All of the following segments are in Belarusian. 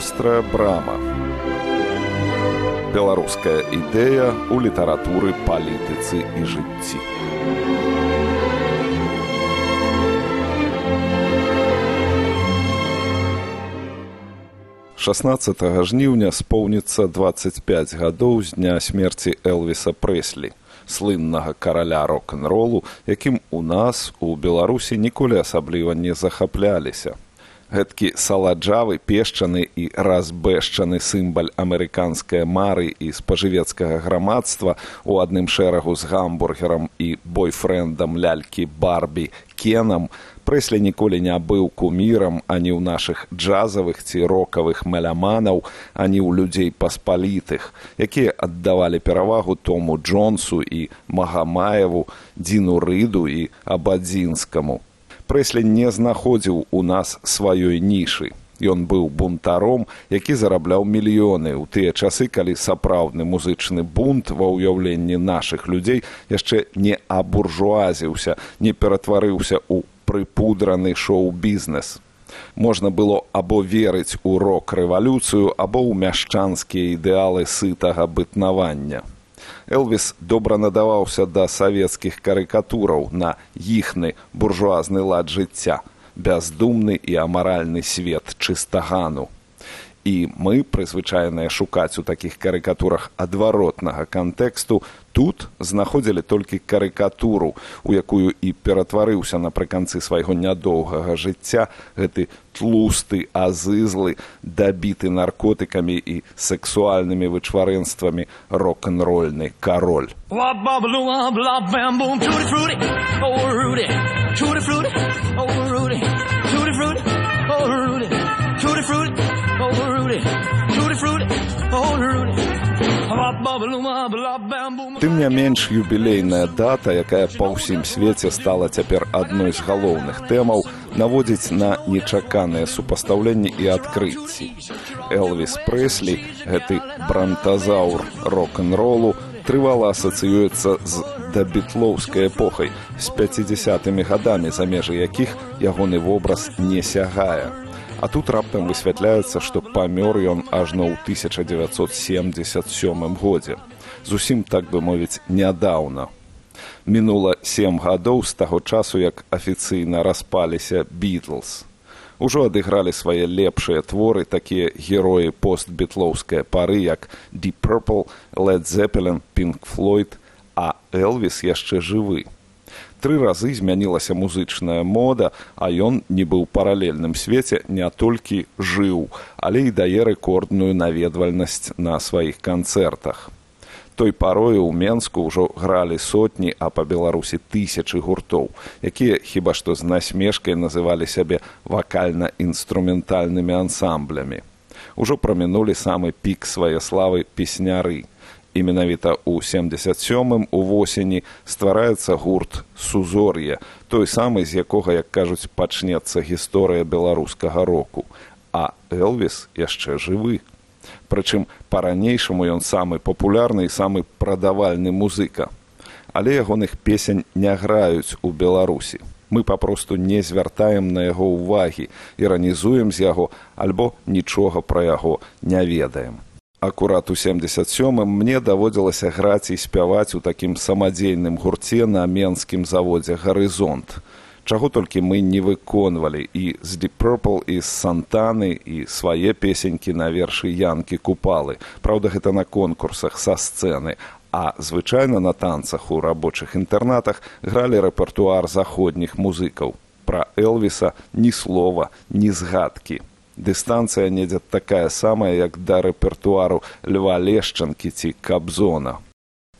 вострая брама беларуская ідэя ў літаратуры палітыцы і жыцці. 16 жніўня споўніцца 25 гадоў з дня смерці элвіса прэслі слыннага караля рок-н-ролу якім у нас у беларусі ніколі асабліва не захапляліся гэткі саладжавы пешчаны і разбэшчаны сімбаль амерыканскай мары і спажывецкага грамадства у адным шэрагу з гамбургерам і бойфрэндам лялькі барбі кенам. Прэслі ніколі не быў кумірам ані ў нашых джазавых ці рокавых маляманаў ані ў людзей паспалітых якія аддавалі перавагу тому джонсу і магамаеву дзіну рыду і абадзінскаму прэслі не знаходзіў у нас сваёй нішы Ён быў бунтаром, які зарабляў мільёны ў тыя часы, калі сапраўдны музычны бунт ва ўяўленні нашых людзей яшчэ не абуржуазіўся, не ператварыўся ў прыпудраны шоу-бізнес. Можна было або верыць у рок-рэвалюцыю, або ў мяшчанскія ідэалы сытага бытнавання. Элвіс добра надаваўся да савецкіх карыкатураў на іхны буржуазны лад жыцця, бяздумны і амаральны свет чыстагану і мы прызвычайныя шукаць у такіх карыкатурах адваротнага кантэксту. Тут знаходзілі толькі карыкатуру у якую і ператварыўся напрыканцы свайго нядоўгага жыцця гэты тлусты азызлы дабіты наркотыкамі і сексуальнымі вычварэнствамі рок-н-рольны кароль. Tutti frutti, Тым не менш юбілейная дата, якая па ўсім свеце стала цяпер адной з галоўных тэмаў, наводзіць на нечаканыя супастаўленні і адкрыцці. Элвіс Прэслі, гэты брантазаўр рок-н-ролу, трывала асацыюецца з дабітлоўскай эпохай з 50-тымі гадамі, за межы якіх ягоны вобраз не сягае. А тут раптам высвятляецца, што памёр ён ажно ў 1977 годзе. Зусім так бы мовіць нядаўна. Мінула сем гадоў з таго часу, як афіцыйна распаліся бітлз. Ужо адыгралі свае лепшыя творы такія героі постбітлоўскай пары, як Ді Purple, Лед Зеппелен, Пінк Флойд, а Элвіс яшчэ жывы тры разы змянілася музычная мода, а ён нібы ў паралельным свеце не толькі жыў, але і дае рэкордную наведвальнасць на сваіх канцэртах. Той парою ў Менску ўжо гралі сотні, а па Беларусі тысячы гуртоў, якія хіба што з насмешкай называлі сябе вакальна-інструментальнымі ансамблямі. Ужо прамінулі самы пік свае славы песняры і менавіта ў 77 увосені ствараецца гурт сузор'е той самы з якога як кажуць пачнецца гісторыя беларускага року. А элвіс яшчэ жывы. Прычым па-ранейшаму ён самы папулярны і самы прадавальны музыка. Але ягоных песень не граюць у беларусі. Мы папросту не звяртаем на яго ўвагі іранізуем з яго альбо нічога пра яго не ведаем акурат у 77 мне даводзілася граць і спяваць у такім самадзейным гурце на менскім заводзе гарызонт чаго толькі мы не выконвалі і з дипропл і з сантаны і свае песенькі на вершы янкі купалы. Праўда гэта на конкурсах са сцэны а звычайна на танцах у рабочых інтэрнатах гралі рэпертуар заходніх музыкаў пра элвіса ні слова ні згадкі дыстанцыя недзе такая самая як да рэпертуару льва лешчанкі ці кабзона.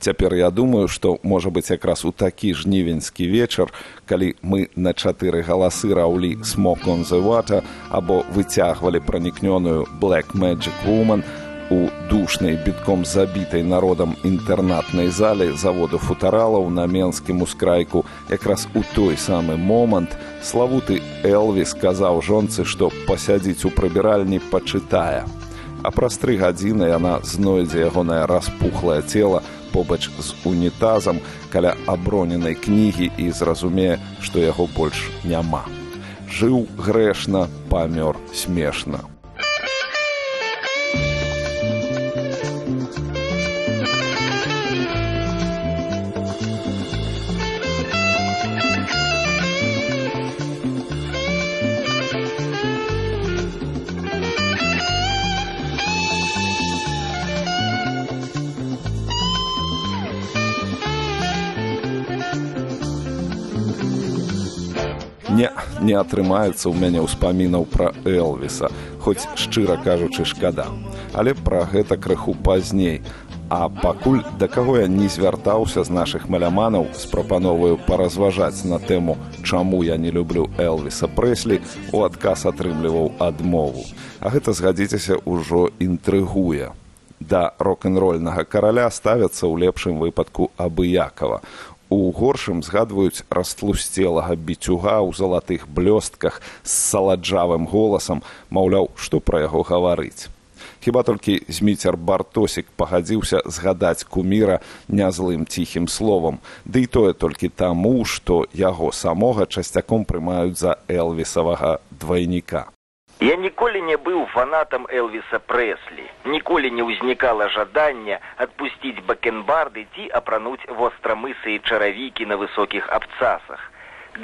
Цяпер я думаю што можа быць якраз у такі жнівеньскі вечар калі мы на чатыры галасы раўлі смок the water або выцягвалі пранікнёную black magic woman у душнай бітком забітай народам інтэрнатнай зале заводу футаралаў на менскім ускрайку якраз у той самы момант славуты элвіс сказаў жонцы што пасядзіць у прыбіральні пачытае. А праз тры гадзіны яна знойдзе ягонае распухлае цела побач з унітазам каля аброненай кнігі і зразумее што яго больш няма. Жыў грэшна памёр смешна Не, атрымаецца ў мяне ўспамінаў пра Элвіса, хоць шчыра кажучы шкада. Але пра гэта крыху пазней. А пакуль да каго я не звяртаўся з нашых маляманаў з прапановаю паразважаць на тэму, чаму я не люблю Элвіса Прэслі, у адказ атрымліваў адмову. А гэта згадзіцеся ўжо інтрыгуе. Да рок-н-рольнага караля ставяцца ў лепшым выпадку абыякова у горшым згадваюць растлусцелага біцюга ў залатых блёстках з саладжавым голасам маўляў што пра яго гаварыць. Хіба толькі зміцер бартосік пагадзіўся згадаць куміра нязлым ціхім словам. Ды і тое толькі таму што яго самога часцяком прымаюць за элвісавага двайніка Я ніколі не быў фанатам Элвіса Прэслі. Ніколі не ўзнікала жадання адпусціць бакенбарды ці апрануць вострамысы і чаравікі на высокіх абцасах.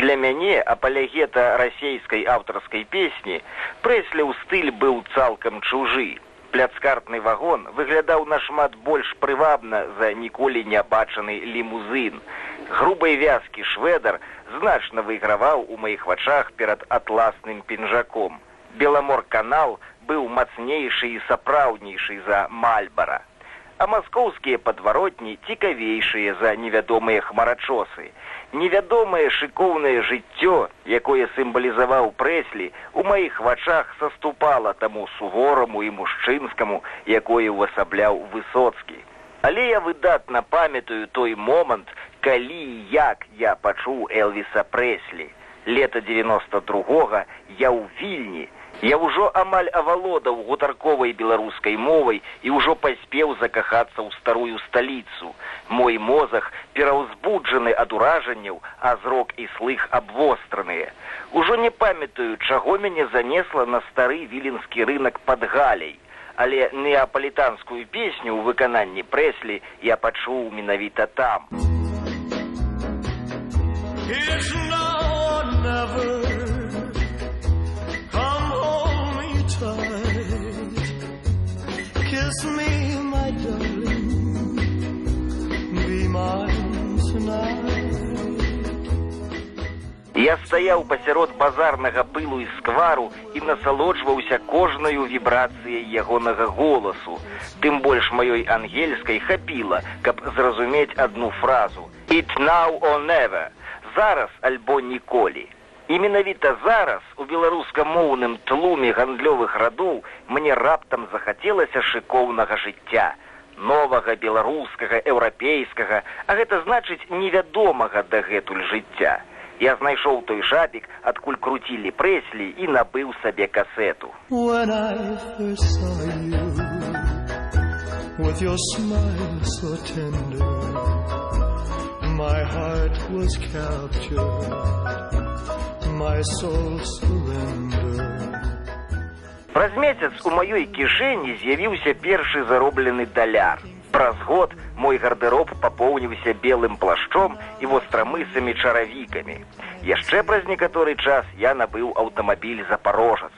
Для мяне апалягета расейскай аўтарскай песні прэсляў стыль быў цалкам чужы. Пляцкартны вагон выглядаў нашмат больш прывабна за ніколі не бачаны лімузын. Грубай вязкі шведар значна выйграваў у маіх вачах перад атласным пінжаком беламорканал быў мацнейшы і сапраўднейшы за мальбара а маскоўскія падваротні цікавейшыя за невядомыя хмарачосы невядомае шыкоўнае жыццё якое сімвалізаваў прэслі у маіх вачах саступала таму сувораму і мужчынскаму якое ўвасабляў высоцкі але я выдатна памятаю той момант калі як я пачуў элвіса прэслі девяносто другога я ў вільні Я ўжо амаль авалодаў гутарковай беларускай мовай і ўжо паспеў закахацца ў старую сталіцу. Мой мозах пераўзбуджаны ад уражанняў, а зрок і слых абвостраныя. Ужо не памятаю, чаго мяне занесла на стары віленскі рынок пад галяй. Але неапалітанскую песню ў выкананні прэслі я пачуў менавіта там. Never Я стаяў пасярод базарнага пылу і сквару і насалоджваўся кожнаю вібрацыяй ягонага голасу. Тым больш маёй ангельскай хапіла, каб зразумець адну фразу: «It now or never, зараз альбо ніколі. І менавіта зараз у беларускамоўным тлуме гандлёвых радоў мне раптам захацелася шыкоўнага жыцця новага беларускага еўрапейскага а гэта значыць невядомага дагэтуль жыцця я знайшоў той шапік адкуль круцілі прэслі і набыў сабе касету with your smile so tender my heart was captured Праз месяц у маёй кішэні з'явіўся першы зароблены даляр. Праз год мой гардероб папоўніўся белым плашчом і вострамысамі чаравікамі. Яшчэ праз некаторы час я набыў аўтамабіль запорожац.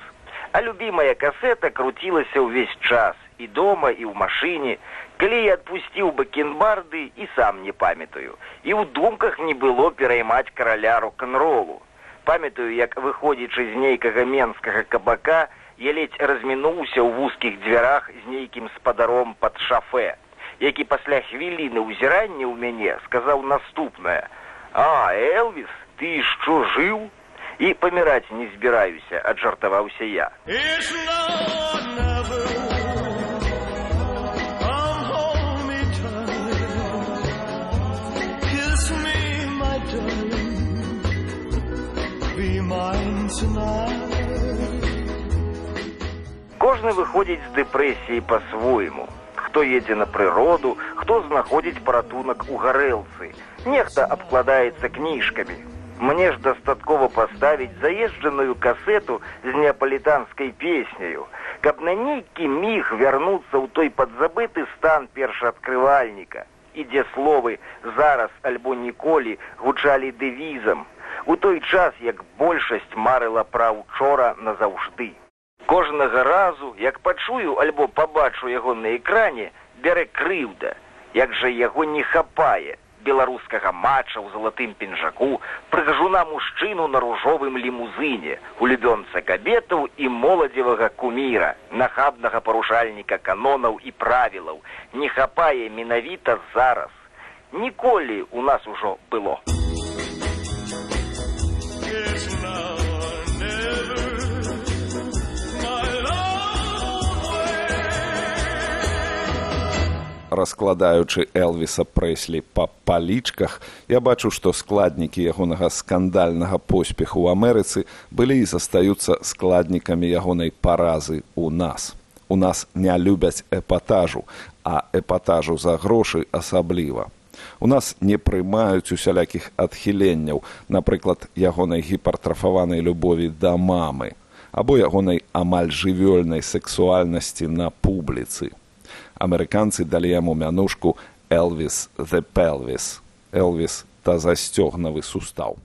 А любімая касета круцілася ўвесь час і дома і ў машыне, калі я адпусціў бакенбарды і сам не памятаю. І ў думках не было пераймаць караля рок-н-ролу памятаю як выходзячы з нейкага менскага кабака я ледзь размінуўся ў вузкіх дзвярах з нейкім спадаром пад шафе які пасля хвіліны ўзірання ў мяне сказаў наступнае. А элвис ты що жыў? І паміраць не збіраюся аджартаваўся я. Кожны выходзіць з дэпрэсіі па-свойму. Хто едзе на прыроду, хто знаходзіць паратунак у гарэлцы. Нехта абкладаецца кніжкамі. Мне ж дастаткова паставіць заезджаную касету з неапалітанскай песняю, каб на нейкі міг вярнуцца ў той падзабыты стан першаадкрывальніка, ідзе словы зараз альбо ніколі гучалі дэвізам, у той час як большасць марыла пра учора назаўжды кожнага разу як пачую альбо пабачу яго на экране бярэ крыўда як жа яго не хапае беларускага матча ў залатым пінжаку прыгажуна мужчыну на ружовым лімузыне улюбёнца кабетаў і моладзевага куміра нахабнага парушальніка канонаў і правілаў. Не хапае менавіта зараз. Ніколі у нас ужо было раскладаючы элвіса прэслі па палічках я бачу што складнікі ягонага скандальнага поспеху ў амерыцы былі і застаюцца складнікамі ягонай паразы у нас. У нас не любяць эпатажу а эпатажу за грошы асабліва. У нас не прымаюць усялякіх адхіленняў напрыклад ягонай гіпартрафаванай любові да мамы або ягонай амаль жывёльнай сексуальнасці на публіцы амерыканцы далі яму мянушку элвис the пелвис элвис та засцёгнавы сустаў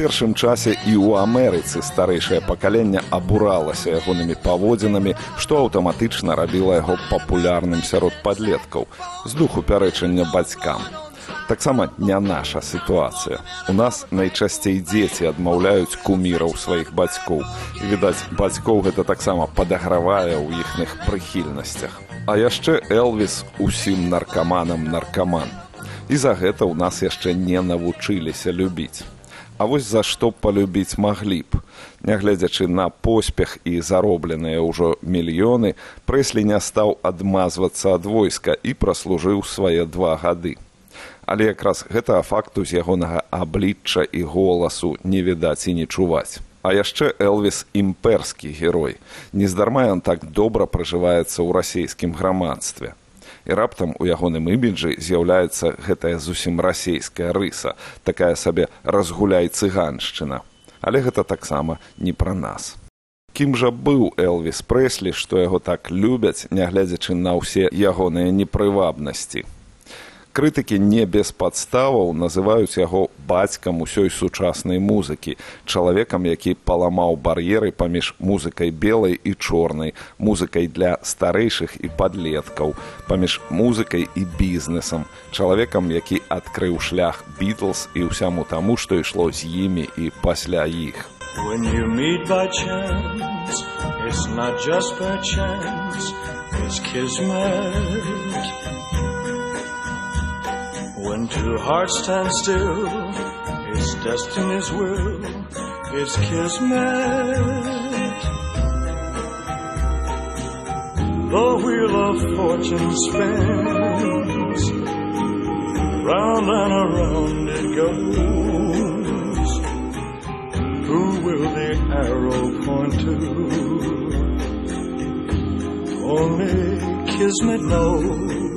першым часе і ў амерыцы старэйшае пакаленне абуралася ягонымі паводзінамі што аўтаматычна рабіла яго папулярным сярод падлеткаў з духу пярэчання бацькам. Таксама не наша сітуацыя. У нас найчасцей дзеці адмаўляюць куміраў сваіх бацькоў. І відаць бацькоў гэта таксама падагравае ў іхных прыхільнасцях. А яшчэ элвіс усім наркаманам наркаман. І за гэта ў нас яшчэ не навучыліся любіць А вось за што палюбіць маглі б. Нягледзячы на поспех і заробленыя ўжо мільёны, прэслі не стаў адмазвацца ад войска і праслужыў свае два гады. Але якраз гэтага факту з ягонага аблічча і голасу не відаць і не чуваць. А яшчэ Элвіс імперскі герой. Нездарма ён так добра пражываецца ў расійскім грамадстве і раптам у ягоным іміджы з'яўляецца гэтая зусім расійская рыса такая сабе разгуляй цыганшчына але гэта таксама не пра нас. Кім жа быў элвіс прэслі што яго так любяць нягледзячы на ўсе ягоныя непрывабнасці крытыкі не без падставаў называюць яго бацькам усёй сучаснай музыкі чалавекам які паламаў бар'еры паміж музыкай белай і чорнай музыкай для старэйшых і падлеткаў паміж музыкай і бізнесам чалавекам які адкрыў шлях бітлз і ўсяму таму што ішло з імі і пасля іх When you meet by chance, it's not just by chance, it's kismet. When two hearts stand still, it's destiny's will, it's kismet. The wheel of fortune spins, round and around it goes. Who will the arrow point to? Only kismet knows.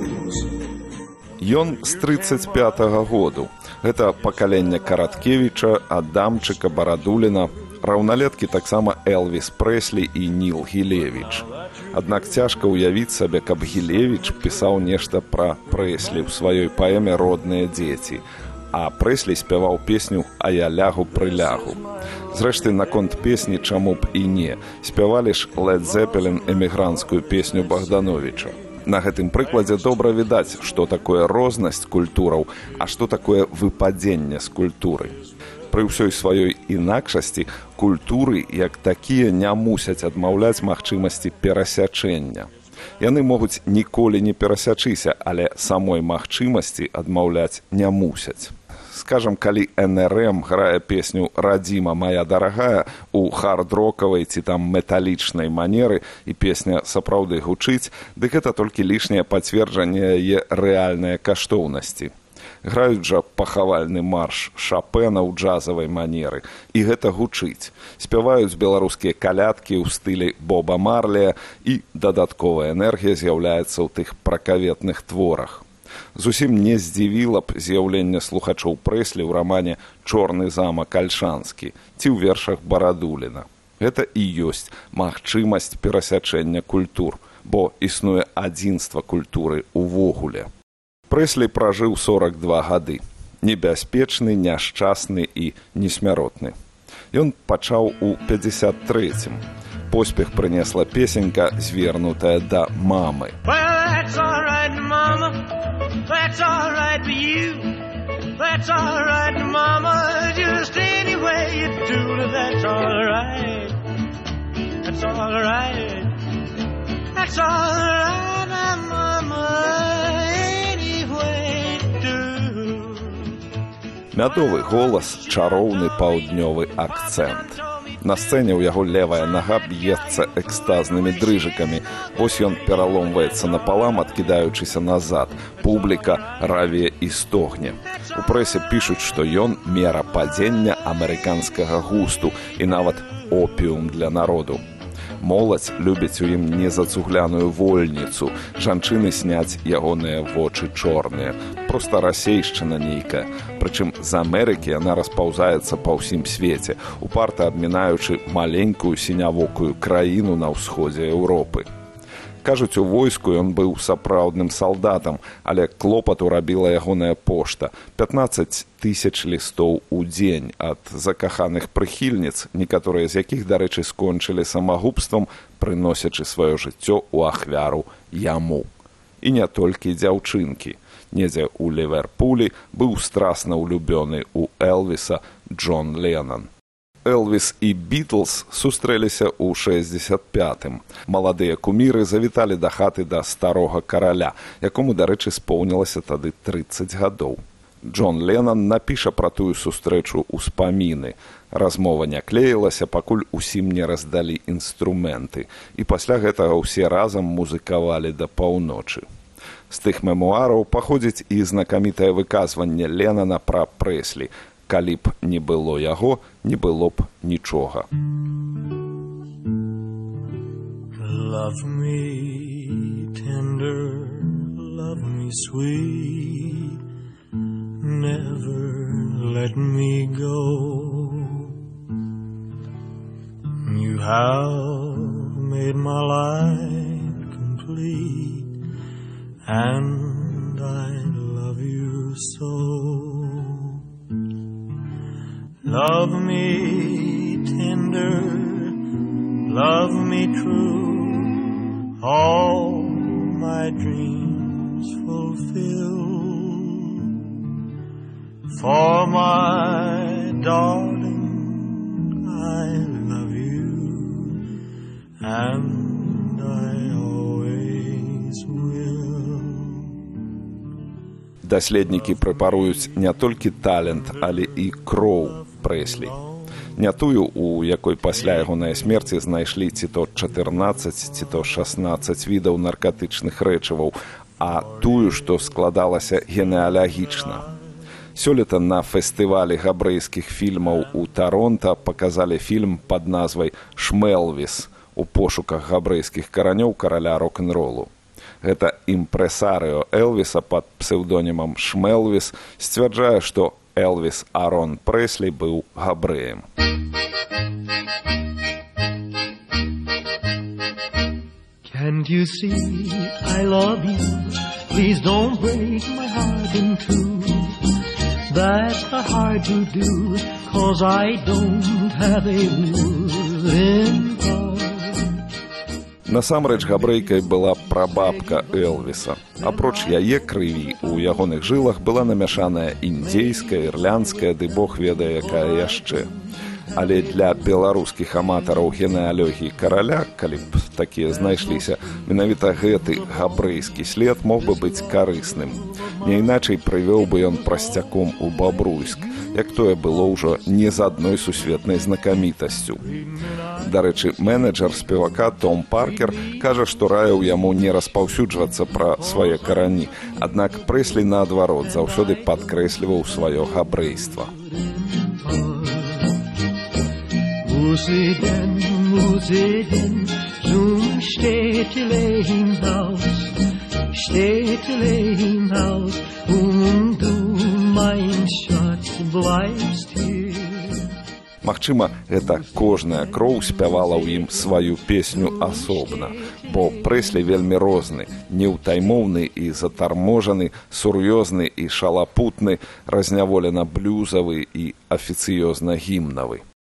Ён з 35 -го году. Гэта пакаленне караткевіча, адамчыка барадуліна, раўналеткі таксама Элвіс Прэслі і Ніл Гілевіч. Аднак цяжка ўявіць сабе, каб Гілевіч пісаў нешта пра прэслі ў сваёй паэме родныя дзеці. А прэслі спяваў песню а я лягу прылягу. Зрэшты наконт песні чаму б і не спявалі ж лед зепелен эмігранцкую песню Богдановича на гэтым прыкладзе добра відаць што такое рознасць культураў а што такое выпадзенне з культуры. Пры ўсёй сваёй інакшасці культуры як такія не мусяць адмаўляць магчымасці перасячэння. Яны могуць ніколі не перасячыся але самой магчымасці адмаўляць не мусяць скажем калі нрм грае песню радзіма моя дарагая у хардрокавай ці там металічнай манеры і песня сапраўды гучыць дык гэта толькі лішняе пацверджанне яе рэальныя каштоўнасці. Граюць жа пахавальны марш шапена ў джазавай манеры і гэта гучыць. Спяваюць беларускія калядкі ў стылі боба марлея і дадатковая энергія з'яўляецца ў тых пракаветных творах зусім не здзівіла б з'яўленне слухачоў прэслі ў рамане чорны замак альшанскі ці ў вершах барадуліна Гэта і ёсць магчымасць перасячэння культур, бо існуе адзінства культуры ўвогуле. Прэслі пражыў 42 гады. Небяспечны, няшчасны і несмяротны. Ён пачаў у 53. -м. Поспех прынесла песенька, звернутая да мамы. Well, right, mama. Right That's all right, mama. Just any way you do it, that's all right. That's all right. That's all right, mama. Any way do. Мядовы голас, чароўны паўднёвы акцэнт. На сцэне ў яго левая нага б'ецца экстазнымі дрыжыкамі. Вось ён пераломваецца напалам, адкідаючыся назад. Публіка раве і стогне. У прэсе пішуць, што ён мера падзення амерыканскага густу і нават опіум для народу моладзь любіць у ім незацугляную вольніцу. Жанчыны сняць ягоныя вочы чорныя. Проста расейшчына нейкая прычым з амерыкі яна распаўзаецца па ўсім свеце упарта адмінаючы маленькую сінявокую краіну на ўсходзе еўропы кажуць у войску ён быў сапраўдным салдатам але клопату рабіла ягоная пошта. 15 тысяч лістоў у дзень ад закаханых прыхільніц некаторыя з якіх дарэчы скончылі самагубствам прыносячы сваё жыццё ў ахвяру яму. І не толькі дзяўчынкі. Недзе ў ліверпулі быў страсна ўлюбёны ў элвіса джон ленан Элвіс і Бітлз сустрэліся ў 65. Маладыя куміры завіталі да хаты да старога караля, якому, дарэчы, споўнілася тады 30 гадоў. Джон Ленан напіша пра тую сустрэчу ўспаміны. Размова не клеілася, пакуль усім не раздалі інструменты. І пасля гэтага ўсе разам музыкавалі да паўночы. З тых мемуараў паходзіць і знакамітае выказванне Ленана пра прэслі калі б не было яго не было б нічога love me tender love me sweet never let me go you have made my life complete and I love you so love me tender love me true all my dreams fulfill for my darling I love you and I always will даследнікі прапаруюць не толькі талент але і кроў прэслі. Не тую, у якой пасля ягонай смерці знайшлі ці то 14 ці то 16 відаў наркатычных рэчываў, а тую, што складалася генеалагічна. Сёлета на фестывалі габрэйскіх фільмаў у Таронта паказалі фільм пад назвай Шмелвіс у пошуках габрэйскіх каранёў караля рок-н-ролу. Гэта імпрэсарыо Элвіса пад псеўдонімам Шмелвіс сцвярджае, што Элвіс Арон Прэслі быў габрэем. Can't you see I love you? Please don't break my heart in two. That's the hard to do, cause I don't have a wooden Насамрэч габрэйкай была прабабка Элвіса. Апроч яе крыві у ягоных жылах была намяшаная індзейская, ірландская, ды бог ведае, якая яшчэ. Але для беларускіх аматараў генеалогіі караля, калі б такія знайшліся, менавіта гэты габрэйскі след мог бы быць карысным. Не іначай прывёў бы ён прасцяком у бабруйск як тое было ўжо не з адной сусветнай знакамітасцю. Дарэчы, менеджер спевака Том Паркер кажа, што раіў яму не распаўсюджвацца пра свае карані, аднак прэслі наадварот заўсёды падкрэсліваў сваё габрэйства. Steht lehn aus und du mein Schatz bleibst hier Магчыма, гэта кожная кроў спявала ў ім сваю песню асобна, бо прэслі вельмі розны, неўтаймоўны і затарможаны, сур'ёзны і шалапутны, разняволена блюзавы і афіцыёзна гімнавы.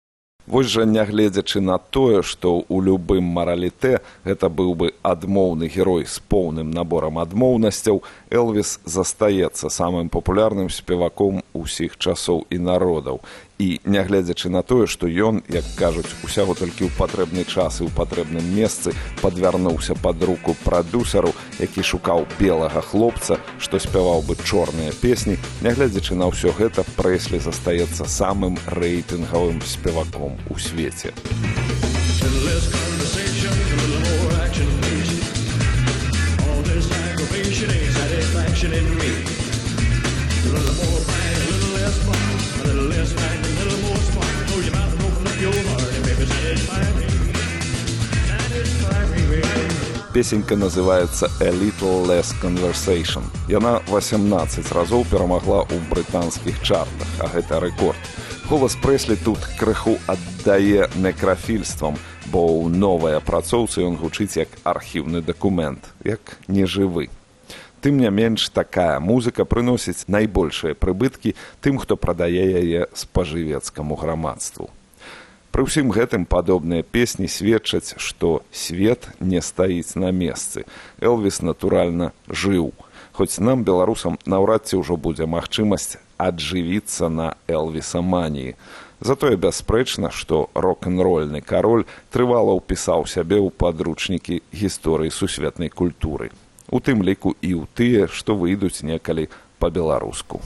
Вось жа нягледзячы на тое, што ў любым мараліте гэта быў бы адмоўны герой з поўным наборам адмоўнасцяў, Элвіс застаецца самым папулярным спеваком усіх часоў і народаў і нягледзячы на тое што ён як кажуць усяго толькі ў патрэбны час і ў патрэбным месцы падвярнуўся пад руку прадусару які шукаў белага хлопца што спяваў бы чорныя песні нягледзячы на ўсё гэта прэслі застаецца самым рэйтынгавым спеваком у свеце satisfaction in me. Little more Песенька называется «A Little Less Conversation». Яна 18 разоў перамагла ў брытанскіх чартах, а гэта рэкорд. Голас Прэслі тут крыху аддае некрафільствам, бо ў новай апрацоўцы ён гучыць як архіўны дакумент, як нежывы. Тым не менш такая музыка прыносіць найбольшыя прыбыткі тым, хто прадае яе спажывецкаму грамадству. Пры ўсім гэтым падобныя песні сведчаць, што свет не стаіць на месцы. Элвіс, натуральна, жыў. Хоць нам, беларусам, наўрад ці ўжо будзе магчымасць аджывіцца на Элвісаманіі. Затое бясспрэчна, што рок-н-рольны кароль трывала ўпісаў сябе ў падручнікі гісторыі сусветнай культуры. У тым ліку і ў тыя, што выйдуць некалі па-беларуску.